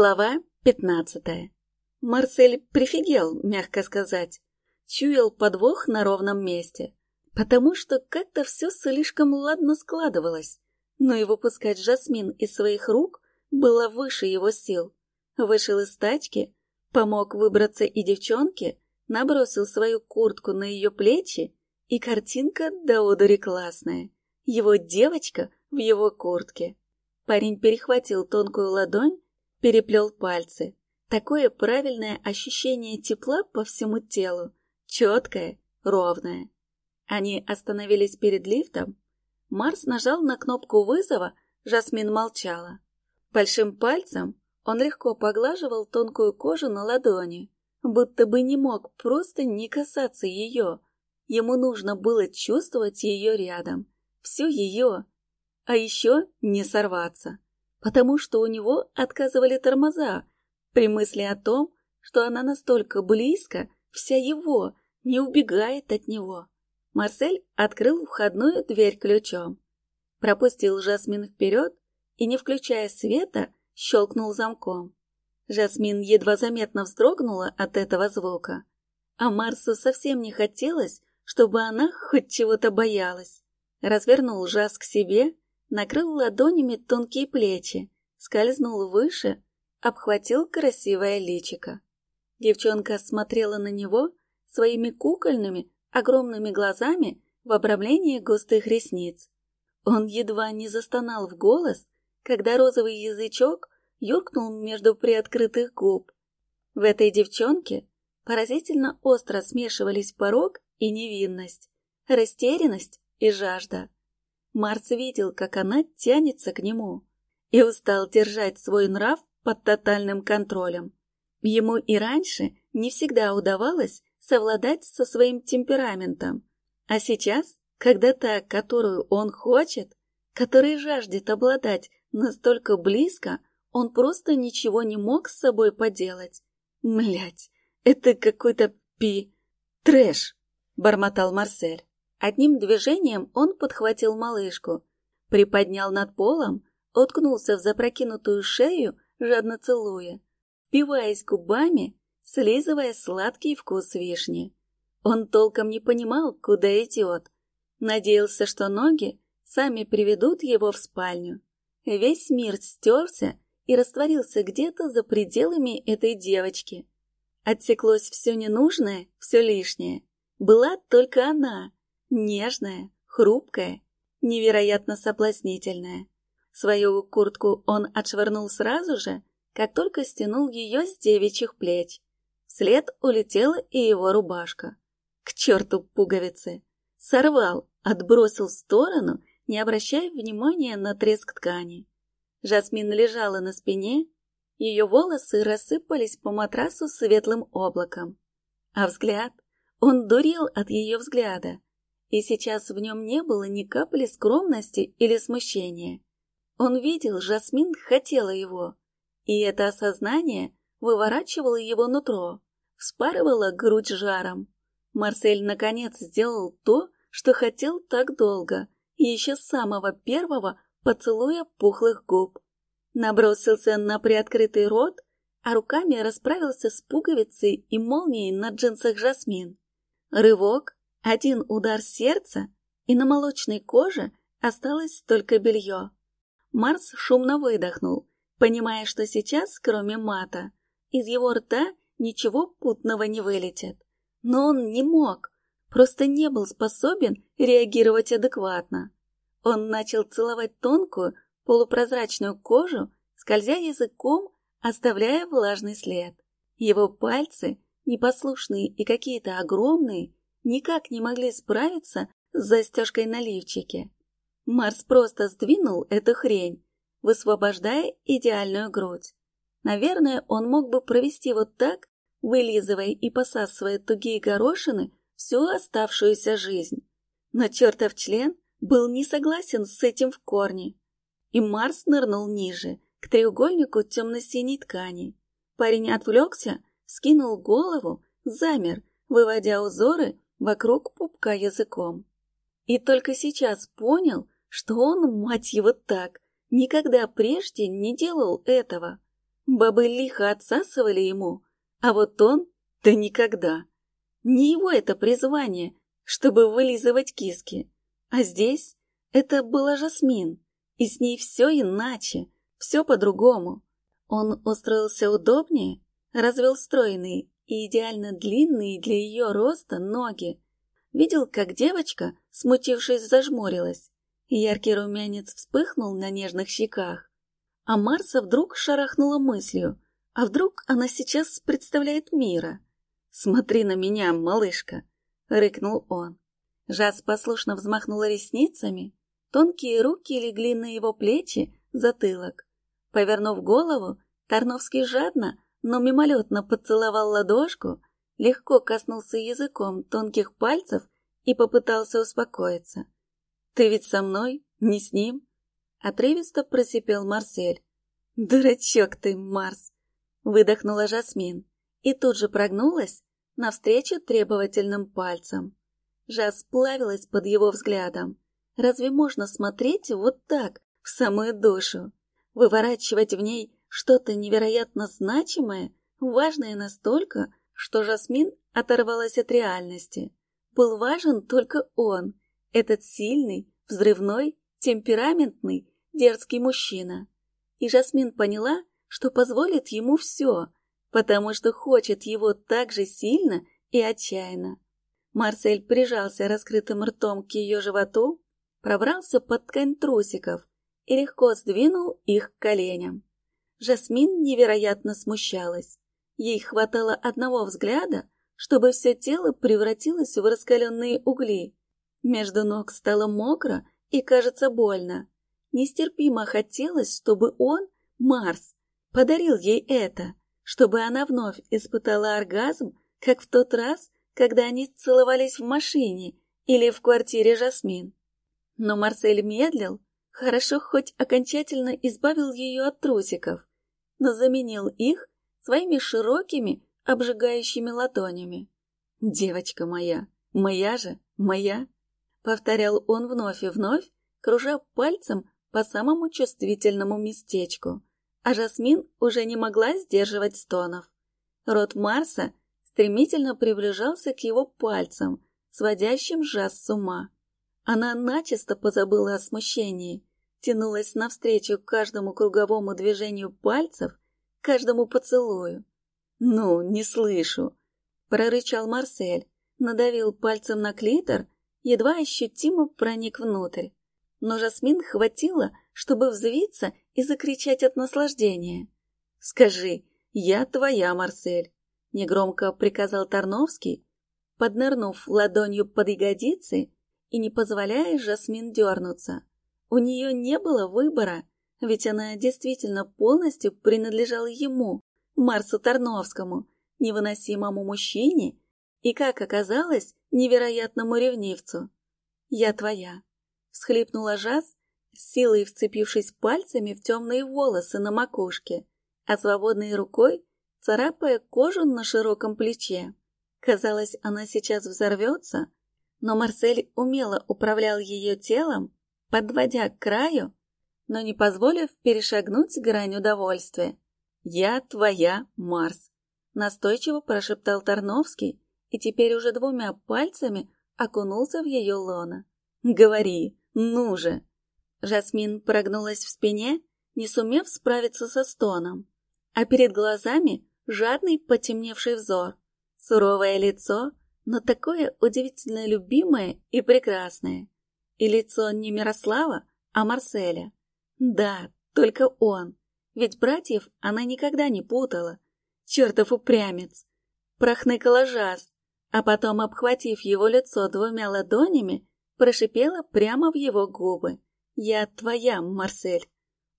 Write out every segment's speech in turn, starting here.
Глава пятнадцатая. Марсель прифигел, мягко сказать. Чуял подвох на ровном месте, потому что как-то все слишком ладно складывалось. Но и выпускать Жасмин из своих рук было выше его сил. Вышел из тачки, помог выбраться и девчонке, набросил свою куртку на ее плечи, и картинка до одури классная. Его девочка в его куртке. Парень перехватил тонкую ладонь переплел пальцы. Такое правильное ощущение тепла по всему телу, четкое, ровное. Они остановились перед лифтом. Марс нажал на кнопку вызова, Жасмин молчала. Большим пальцем он легко поглаживал тонкую кожу на ладони, будто бы не мог просто не касаться ее. Ему нужно было чувствовать ее рядом, всю ее, а еще не сорваться потому что у него отказывали тормоза при мысли о том, что она настолько близко, вся его, не убегает от него. Марсель открыл входную дверь ключом, пропустил Жасмин вперед и, не включая света, щелкнул замком. Жасмин едва заметно вздрогнула от этого звука, а Марсу совсем не хотелось, чтобы она хоть чего-то боялась. Развернул Жас к себе накрыл ладонями тонкие плечи, скользнул выше, обхватил красивое личико. Девчонка смотрела на него своими кукольными, огромными глазами в обрамлении густых ресниц. Он едва не застонал в голос, когда розовый язычок юркнул между приоткрытых губ. В этой девчонке поразительно остро смешивались порог и невинность, растерянность и жажда. Марс видел, как она тянется к нему, и устал держать свой нрав под тотальным контролем. Ему и раньше не всегда удавалось совладать со своим темпераментом, а сейчас, когда та, которую он хочет, которой жаждет обладать настолько близко, он просто ничего не мог с собой поделать. Млять, это какой-то пи... трэш, бормотал Марсель. Одним движением он подхватил малышку, приподнял над полом, уткнулся в запрокинутую шею, жадно целуя, впиваясь губами, слизывая сладкий вкус вишни. Он толком не понимал, куда идет. Надеялся, что ноги сами приведут его в спальню. Весь мир стерся и растворился где-то за пределами этой девочки. Отсеклось все ненужное, все лишнее. Была только она, Нежная, хрупкая, невероятно соблазнительная. Свою куртку он отшвырнул сразу же, как только стянул ее с девичьих плеч. Вслед улетела и его рубашка. К черту пуговицы! Сорвал, отбросил в сторону, не обращая внимания на треск ткани. Жасмин лежала на спине, ее волосы рассыпались по матрасу светлым облаком. А взгляд, он дурил от ее взгляда, и сейчас в нем не было ни капли скромности или смущения. Он видел, Жасмин хотела его, и это осознание выворачивало его нутро, вспарывало грудь жаром. Марсель наконец сделал то, что хотел так долго, еще с самого первого поцелуя пухлых губ. Набросился на приоткрытый рот, а руками расправился с пуговицей и молнией на джинсах Жасмин. Рывок, один удар сердца, и на молочной коже осталось только белье. Марс шумно выдохнул, понимая, что сейчас, кроме мата, из его рта ничего путного не вылетит. Но он не мог, просто не был способен реагировать адекватно. Он начал целовать тонкую, полупрозрачную кожу, скользя языком, оставляя влажный след. Его пальцы, непослушные и какие-то огромные, никак не могли справиться с застежкой на лифчике. Марс просто сдвинул эту хрень, высвобождая идеальную грудь. Наверное, он мог бы провести вот так, вылизывая и посасывая тугие горошины всю оставшуюся жизнь. Но чертов член был не согласен с этим в корне. И Марс нырнул ниже, к треугольнику темно-синей ткани. Парень отвлекся, скинул голову, замер, выводя узоры вокруг пупка языком. И только сейчас понял, что он, мать его, так, никогда прежде не делал этого. Бабы лихо отсасывали ему, а вот он — да никогда. Не его это призвание, чтобы вылизывать киски. А здесь это была Жасмин, и с ней все иначе, все по-другому. Он устроился удобнее, развел стройные и идеально длинные для ее роста ноги. Видел, как девочка, смутившись, зажмурилась. Яркий румянец вспыхнул на нежных щеках. А Марса вдруг шарахнула мыслью, а вдруг она сейчас представляет мира. «Смотри на меня, малышка!» — рыкнул он. Жас послушно взмахнула ресницами, тонкие руки легли на его плечи, затылок. Повернув голову, Тарновский жадно, но мимолетно поцеловал ладошку, легко коснулся языком тонких пальцев и попытался успокоиться. «Ты ведь со мной, не с ним?» Отрывисто просипел Марсель. «Дурачок ты, Марс!» Выдохнула Жасмин и тут же прогнулась навстречу требовательным пальцем. Жас плавилась под его взглядом. Разве можно смотреть вот так, в самую душу? Выворачивать в ней что-то невероятно значимое, важное настолько, что Жасмин оторвалась от реальности. Был важен только он, этот сильный, взрывной, темпераментный, дерзкий мужчина. И Жасмин поняла, что позволит ему все, потому что хочет его так же сильно и отчаянно. Марсель прижался раскрытым ртом к ее животу, пробрался под ткань трусиков и легко сдвинул их к коленям. Жасмин невероятно смущалась. Ей хватало одного взгляда, чтобы все тело превратилось в раскаленные угли. Между ног стало мокро и, кажется, больно. Нестерпимо хотелось, чтобы он, Марс, подарил ей это, чтобы она вновь испытала оргазм, как в тот раз, когда они целовались в машине или в квартире Жасмин. Но Марсель медлил, хорошо хоть окончательно избавил ее от трусиков, но заменил их своими широкими, обжигающими ладонями. «Девочка моя, моя же, моя!» — повторял он вновь и вновь, кружа пальцем по самому чувствительному местечку, а Жасмин уже не могла сдерживать стонов. Рот Марса стремительно приближался к его пальцам, сводящим Жас с ума. Она начисто позабыла о смущении, тянулась навстречу каждому круговому движению пальцев, каждому поцелую. «Ну, не слышу!» — прорычал Марсель, надавил пальцем на клитор, едва ощутимо проник внутрь. Но Жасмин хватило, чтобы взвиться и закричать от наслаждения. «Скажи, я твоя, Марсель!» — негромко приказал Тарновский, поднырнув ладонью под ягодицы и не позволяя Жасмин дернуться. У нее не было выбора, ведь она действительно полностью принадлежала ему, Марсу Тарновскому, невыносимому мужчине и, как оказалось, невероятному ревнивцу. «Я твоя», — всхлипнула Жас, силой вцепившись пальцами в темные волосы на макушке, а свободной рукой царапая кожу на широком плече. Казалось, она сейчас взорвется, но Марсель умело управлял ее телом, подводя к краю, но не позволив перешагнуть грань удовольствия. «Я твоя, Марс», — настойчиво прошептал Тарновский и теперь уже двумя пальцами окунулся в ее лоно. «Говори, ну же!» Жасмин прогнулась в спине, не сумев справиться со стоном, а перед глазами жадный потемневший взор, суровое лицо, но такое удивительно любимое и прекрасное. И лицо не Мирослава, а Марселя. Да, только он. Ведь братьев она никогда не путала. Чертов упрямец. Прохныкала жаз, а потом, обхватив его лицо двумя ладонями, прошипела прямо в его губы. «Я твоя, Марсель».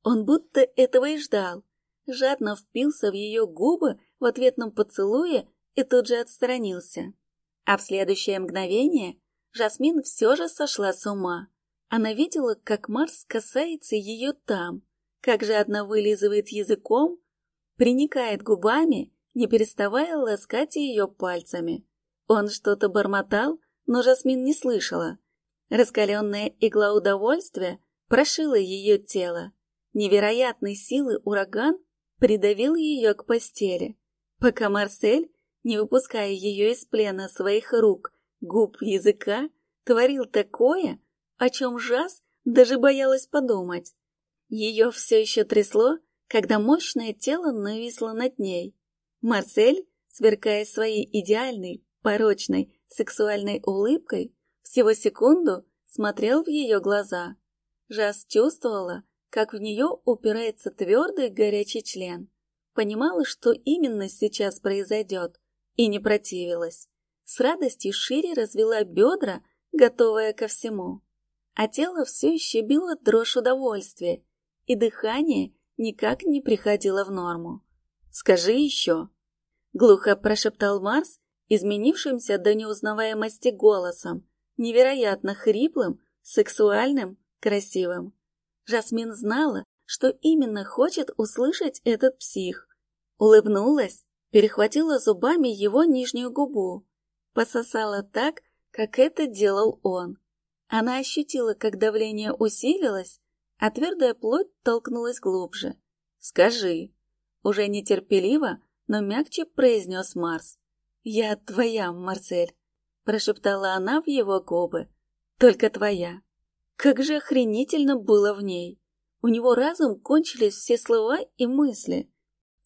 Он будто этого и ждал. Жадно впился в ее губы в ответном поцелуе и тут же отстранился. А в следующее мгновение Жасмин все же сошла с ума. Она видела, как Марс касается ее там, как же одна вылизывает языком, приникает губами, не переставая ласкать ее пальцами. Он что-то бормотал, но Жасмин не слышала. Раскаленная игла удовольствия прошила ее тело. Невероятной силы ураган придавил ее к постели, пока Марсель, не выпуская ее из плена своих рук, губ, языка, творил такое, о чем Жас даже боялась подумать. Ее все еще трясло, когда мощное тело нависло над ней. Марсель, сверкая своей идеальной, порочной, сексуальной улыбкой, всего секунду смотрел в ее глаза. Жас чувствовала, как в нее упирается твердый горячий член. Понимала, что именно сейчас произойдет, и не противилась. С радостью шире развела бедра, готовая ко всему. А тело все еще било дрожь удовольствия, и дыхание никак не приходило в норму. «Скажи еще!» — глухо прошептал Марс, изменившимся до неузнаваемости голосом, невероятно хриплым, сексуальным, красивым. Жасмин знала, что именно хочет услышать этот псих. Улыбнулась, перехватила зубами его нижнюю губу, пососала так, как это делал он. Она ощутила, как давление усилилось, а твердая плоть толкнулась глубже. «Скажи!» Уже нетерпеливо, но мягче произнес Марс. «Я твоя, Марсель!» Прошептала она в его губы. «Только твоя!» Как же охренительно было в ней! У него разом кончились все слова и мысли.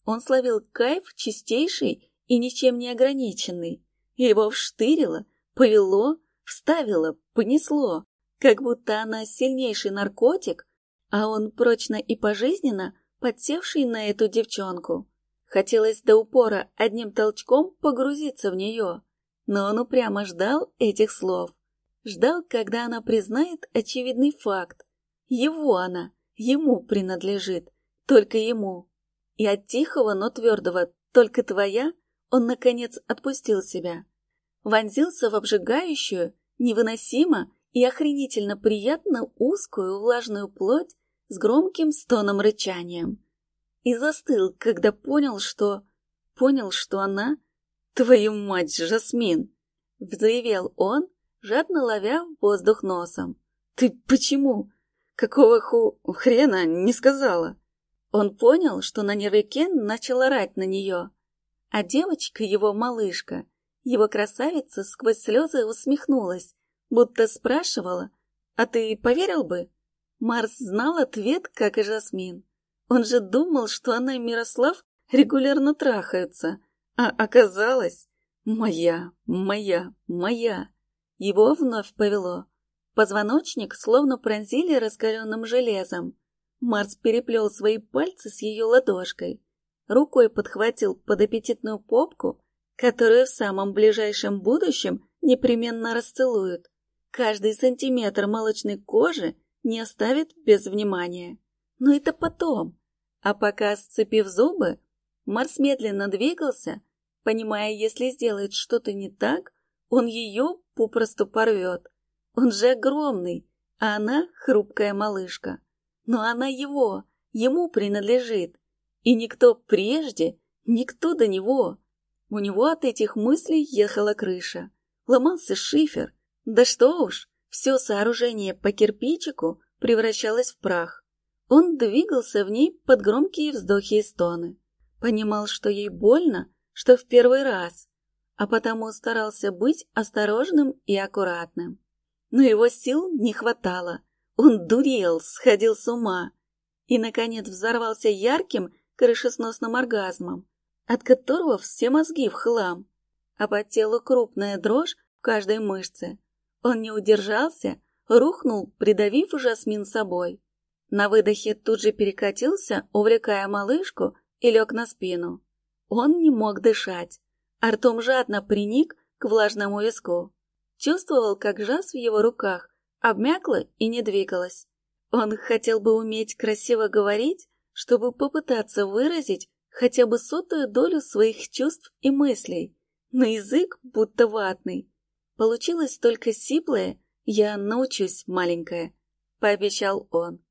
Он словил кайф чистейший и ничем не ограниченный. Его вштырило, повело, вставило, понесло, как будто она сильнейший наркотик, а он прочно и пожизненно подсевший на эту девчонку. Хотелось до упора одним толчком погрузиться в нее, но он упрямо ждал этих слов. Ждал, когда она признает очевидный факт. Его она, ему принадлежит, только ему. И от тихого, но твердого «только твоя» он, наконец, отпустил себя. Вонзился в обжигающую, невыносимо и охренительно приятно узкую влажную плоть с громким стоном рычанием. И застыл, когда понял, что... Понял, что она... Твою мать, Жасмин! Заявил он, жадно ловя воздух носом. «Ты почему? Какого ху... хрена не сказала?» Он понял, что на нервике начал орать на нее. А девочка, его малышка, его красавица сквозь слезы усмехнулась, будто спрашивала, «А ты поверил бы?» Марс знал ответ, как и Жасмин. Он же думал, что она и Мирослав регулярно трахаются, а оказалось, моя, моя, моя. Его вновь повело. Позвоночник словно пронзили раскаленным железом. Марс переплел свои пальцы с ее ладошкой. Рукой подхватил под аппетитную попку, которую в самом ближайшем будущем непременно расцелуют. Каждый сантиметр молочной кожи не оставит без внимания. Но это потом. А пока, сцепив зубы, Марс медленно двигался, понимая, если сделает что-то не так, он ее попросту порвет. Он же огромный, а она хрупкая малышка. Но она его, ему принадлежит. И никто прежде, никто до него. У него от этих мыслей ехала крыша. Ломался шифер. Да что уж, все сооружение по кирпичику превращалось в прах. Он двигался в ней под громкие вздохи и стоны. Понимал, что ей больно, что в первый раз а потому старался быть осторожным и аккуратным. Но его сил не хватало. Он дурел, сходил с ума. И, наконец, взорвался ярким, крышесносным оргазмом, от которого все мозги в хлам, а по телу крупная дрожь в каждой мышце. Он не удержался, рухнул, придавив Жасмин собой. На выдохе тут же перекатился, увлекая малышку, и лег на спину. Он не мог дышать. Артом жадно приник к влажному виску. Чувствовал, как жаз в его руках обмякла и не двигалась. Он хотел бы уметь красиво говорить, чтобы попытаться выразить хотя бы сотую долю своих чувств и мыслей, но язык будто ватный. Получилось только сиплое «я научусь, маленькая», — пообещал он.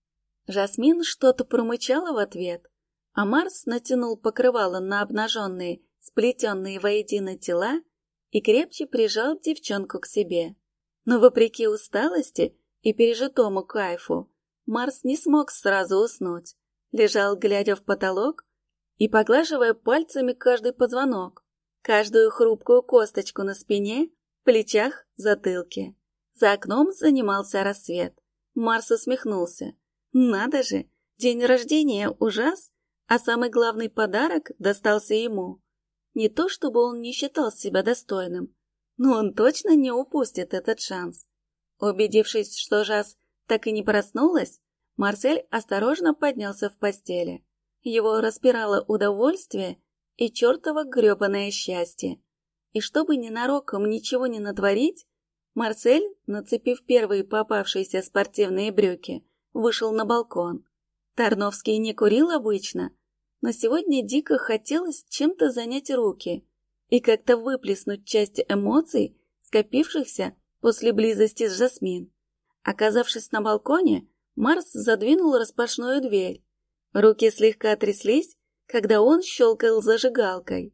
Жасмин что-то промычала в ответ, а Марс натянул покрывало на обнаженные сплетенные воедино тела и крепче прижал девчонку к себе. Но вопреки усталости и пережитому кайфу, Марс не смог сразу уснуть. Лежал, глядя в потолок, и поглаживая пальцами каждый позвонок, каждую хрупкую косточку на спине, плечах, затылке. За окном занимался рассвет. Марс усмехнулся. Надо же, день рождения ужас, а самый главный подарок достался ему. Не то чтобы он не считал себя достойным, но он точно не упустит этот шанс. Убедившись, что Жас так и не проснулась, Марсель осторожно поднялся в постели. Его распирало удовольствие и чертово гребаное счастье. И чтобы ненароком ничего не натворить, Марсель, нацепив первые попавшиеся спортивные брюки, вышел на балкон. Тарновский не курил обычно, но сегодня дико хотелось чем-то занять руки и как-то выплеснуть часть эмоций, скопившихся после близости с Жасмин. Оказавшись на балконе, Марс задвинул распашную дверь Руки слегка тряслись, когда он щелкал зажигалкой,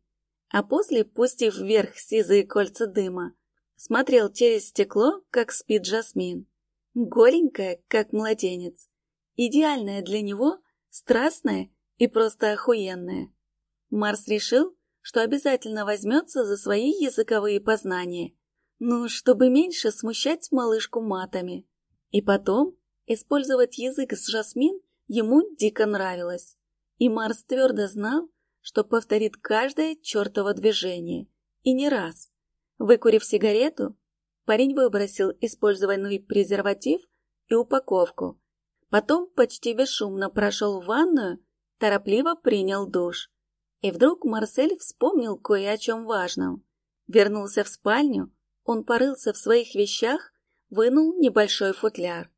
а после, пустив вверх сизые кольца дыма, смотрел через стекло, как спит Жасмин. Голенькая, как младенец. Идеальная для него, страстная и просто охуенная. Марс решил, что обязательно возьмется за свои языковые познания, ну, чтобы меньше смущать малышку матами. И потом использовать язык с Жасмин Ему дико нравилось, и Марс твердо знал, что повторит каждое чертово движение, и не раз. Выкурив сигарету, парень выбросил использованный презерватив и упаковку. Потом почти бесшумно прошел в ванную, торопливо принял душ. И вдруг Марсель вспомнил кое о чем важном. Вернулся в спальню, он порылся в своих вещах, вынул небольшой футляр.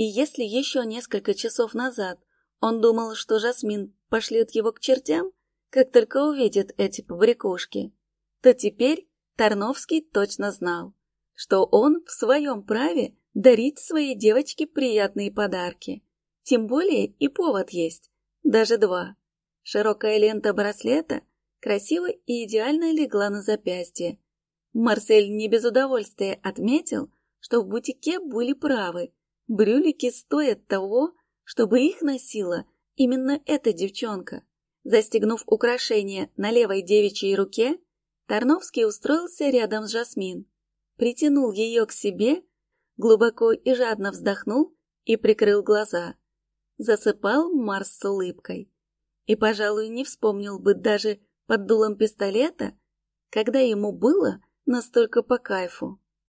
И если еще несколько часов назад он думал, что Жасмин пошлет его к чертям, как только увидит эти побрякушки, то теперь Тарновский точно знал, что он в своем праве дарить своей девочке приятные подарки. Тем более и повод есть, даже два. Широкая лента браслета красиво и идеально легла на запястье. Марсель не без удовольствия отметил, что в бутике были правы, Брюлики стоят того, чтобы их носила именно эта девчонка. Застегнув украшение на левой девичьей руке, Тарновский устроился рядом с Жасмин, притянул ее к себе, глубоко и жадно вздохнул и прикрыл глаза. Засыпал Марс с улыбкой. И, пожалуй, не вспомнил бы даже под дулом пистолета, когда ему было настолько по кайфу.